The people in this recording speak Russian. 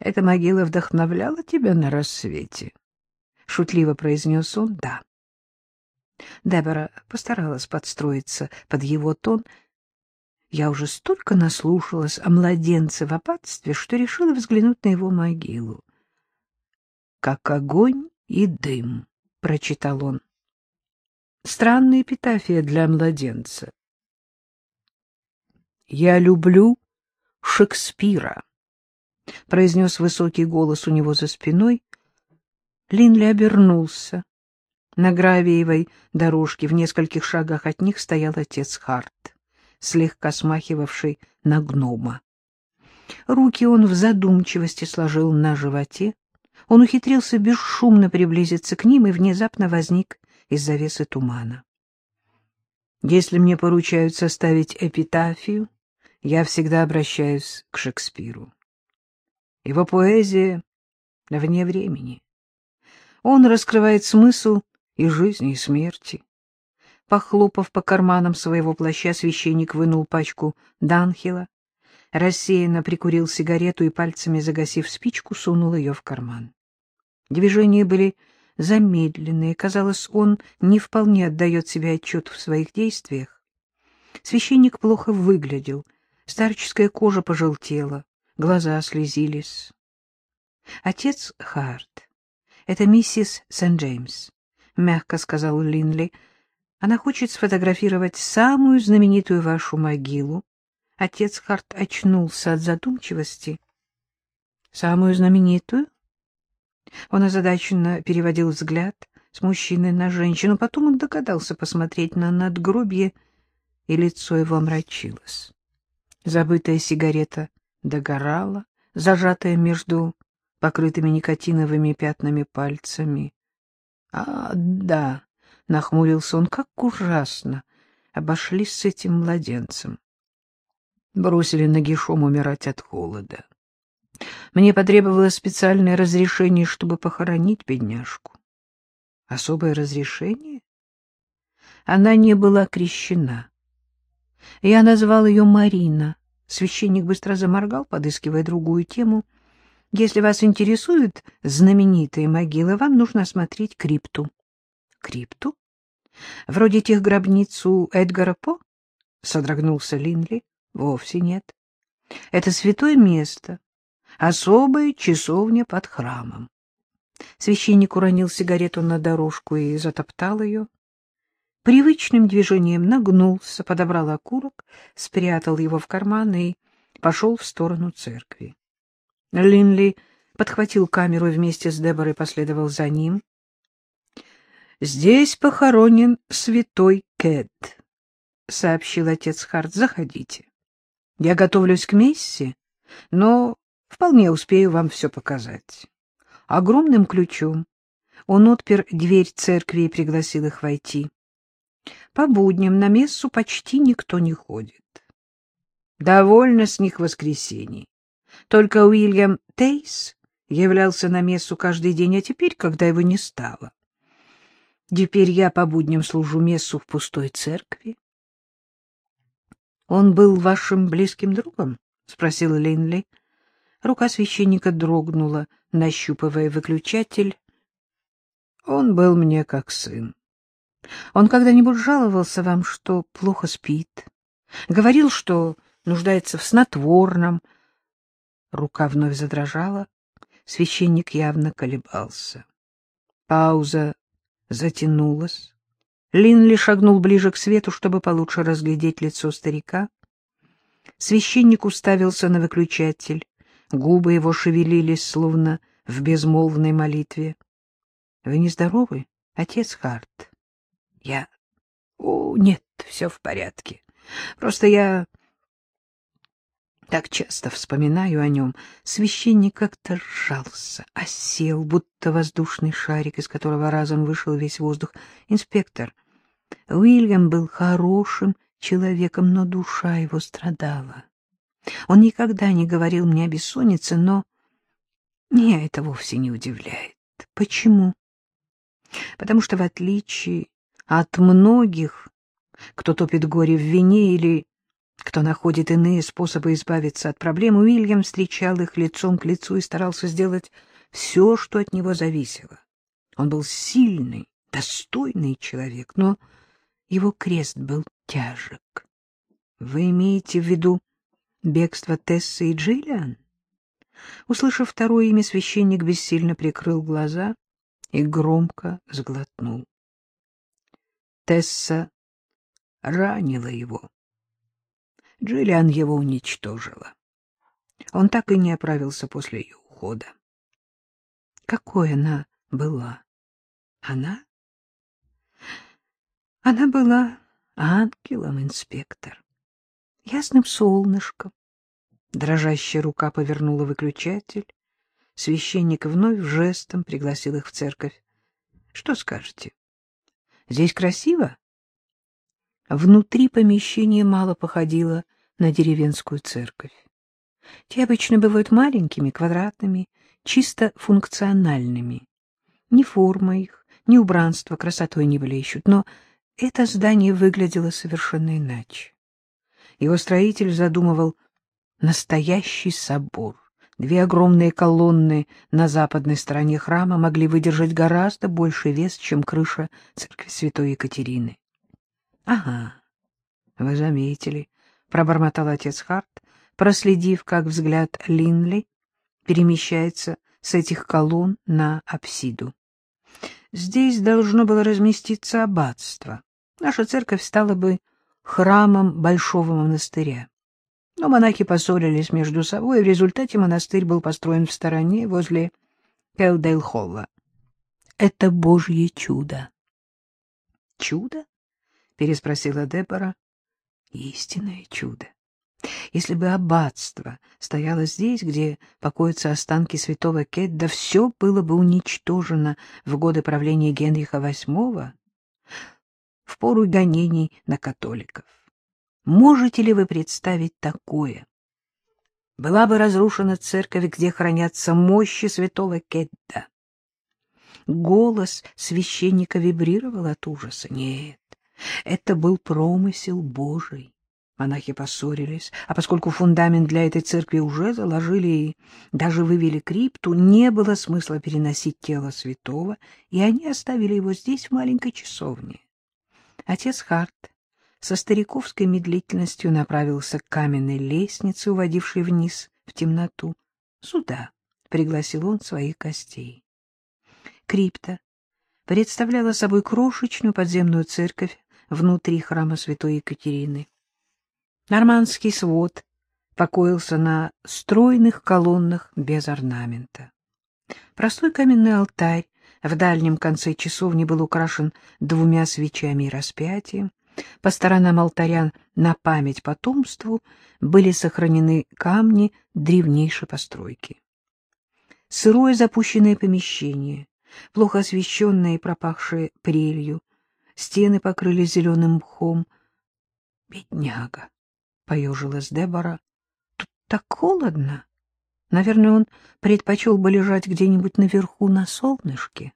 Эта могила вдохновляла тебя на рассвете? — шутливо произнес он. — Да. Дебора постаралась подстроиться под его тон. Я уже столько наслушалась о младенце в аббатстве, что решила взглянуть на его могилу. «Как огонь и дым», — прочитал он. Странная эпитафия для младенца. «Я люблю Шекспира», — произнес высокий голос у него за спиной. Линли обернулся. На гравиевой дорожке в нескольких шагах от них стоял отец Харт, слегка смахивавший на гнома. Руки он в задумчивости сложил на животе. Он ухитрился бесшумно приблизиться к ним и внезапно возник из завесы тумана. Если мне поручают составить эпитафию, я всегда обращаюсь к Шекспиру. Его поэзия вне времени. Он раскрывает смысл и жизни, и смерти. Похлопав по карманам своего плаща, священник вынул пачку Данхила, рассеянно прикурил сигарету и, пальцами загасив спичку, сунул ее в карман. Движения были замедленные, казалось, он не вполне отдает себе отчет в своих действиях. Священник плохо выглядел, старческая кожа пожелтела, глаза слезились. Отец Харт, это миссис Сент-Джеймс. — мягко сказал Линли. — Она хочет сфотографировать самую знаменитую вашу могилу. Отец Харт очнулся от задумчивости. — Самую знаменитую? Он озадаченно переводил взгляд с мужчины на женщину. Потом он догадался посмотреть на надгробье, и лицо его омрачилось. Забытая сигарета догорала, зажатая между покрытыми никотиновыми пятнами пальцами. — А, да, — нахмурился он, — как ужасно обошлись с этим младенцем. Бросили нагишом умирать от холода. Мне потребовалось специальное разрешение, чтобы похоронить бедняжку. Особое разрешение? Она не была крещена. Я назвал ее Марина. Священник быстро заморгал, подыскивая другую тему — если вас интересуют знаменитые могилы, вам нужно осмотреть крипту. Крипту? Вроде тех гробниц у Эдгара По? Содрогнулся Линли. Вовсе нет. Это святое место, особая часовня под храмом. Священник уронил сигарету на дорожку и затоптал ее. Привычным движением нагнулся, подобрал окурок, спрятал его в карман и пошел в сторону церкви. Линли подхватил камеру и вместе с Деборой последовал за ним. — Здесь похоронен святой Кэт, — сообщил отец Харт. — Заходите. Я готовлюсь к мессе, но вполне успею вам все показать. Огромным ключом он отпер дверь церкви и пригласил их войти. По будням на мессу почти никто не ходит. Довольно с них воскресений. Только Уильям Тейс являлся на мессу каждый день, а теперь, когда его не стало. Теперь я по будням служу мессу в пустой церкви. — Он был вашим близким другом? — спросил Линли. Рука священника дрогнула, нащупывая выключатель. — Он был мне как сын. Он когда-нибудь жаловался вам, что плохо спит? Говорил, что нуждается в снотворном, — Рука вновь задрожала. Священник явно колебался. Пауза затянулась. Линли шагнул ближе к свету, чтобы получше разглядеть лицо старика. Священник уставился на выключатель. Губы его шевелились, словно в безмолвной молитве. — Вы нездоровы, отец Харт? — Я... — О, нет, все в порядке. Просто я так часто вспоминаю о нем. Священник как-то сжался, осел, будто воздушный шарик, из которого разом вышел весь воздух. Инспектор, Уильям был хорошим человеком, но душа его страдала. Он никогда не говорил мне о бессоннице, но меня это вовсе не удивляет. Почему? Потому что в отличие от многих, кто топит горе в вине или кто находит иные способы избавиться от проблем, Уильям встречал их лицом к лицу и старался сделать все, что от него зависело. Он был сильный, достойный человек, но его крест был тяжек. Вы имеете в виду бегство Тессы и Джиллиан? Услышав второе имя, священник бессильно прикрыл глаза и громко сглотнул. Тесса ранила его. Джиллиан его уничтожила. Он так и не оправился после ее ухода. Какой она была? Она? Она была ангелом, инспектор. Ясным солнышком. Дрожащая рука повернула выключатель. Священник вновь жестом пригласил их в церковь. — Что скажете? Здесь красиво? Внутри помещение мало походило на деревенскую церковь. Те обычно бывают маленькими, квадратными, чисто функциональными. Ни форма их, ни убранство красотой не блещут, но это здание выглядело совершенно иначе. Его строитель задумывал настоящий собор. Две огромные колонны на западной стороне храма могли выдержать гораздо больший вес, чем крыша церкви святой Екатерины. — Ага, вы заметили, — пробормотал отец Харт, проследив, как взгляд Линли перемещается с этих колонн на апсиду. Здесь должно было разместиться аббатство. Наша церковь стала бы храмом большого монастыря. Но монахи поссорились между собой, и в результате монастырь был построен в стороне, возле Келдейл-Холла. Это божье чудо. — Чудо? — переспросила Дебора. — Истинное чудо. Если бы аббатство стояло здесь, где покоятся останки святого Кедда, все было бы уничтожено в годы правления Генриха VIII, в пору гонений на католиков. Можете ли вы представить такое? Была бы разрушена церковь, где хранятся мощи святого Кедда. Голос священника вибрировал от ужаса. Нет, это был промысел Божий. Монахи поссорились, а поскольку фундамент для этой церкви уже заложили и даже вывели крипту, не было смысла переносить тело святого, и они оставили его здесь, в маленькой часовне. Отец Харт со стариковской медлительностью направился к каменной лестнице, уводившей вниз в темноту. «Сюда», — пригласил он своих гостей. Крипта представляла собой крошечную подземную церковь внутри храма святой Екатерины. Нормандский свод покоился на стройных колоннах без орнамента. Простой каменный алтарь в дальнем конце часовни был украшен двумя свечами и распятием. По сторонам алтаря на память потомству были сохранены камни древнейшей постройки. Сырое запущенное помещение, плохо освещенное и пропахшее прелью, стены покрылись зеленым мхом. Бедняга! поежилась Дебора. Тут так холодно. Наверное, он предпочел бы лежать где-нибудь наверху на солнышке.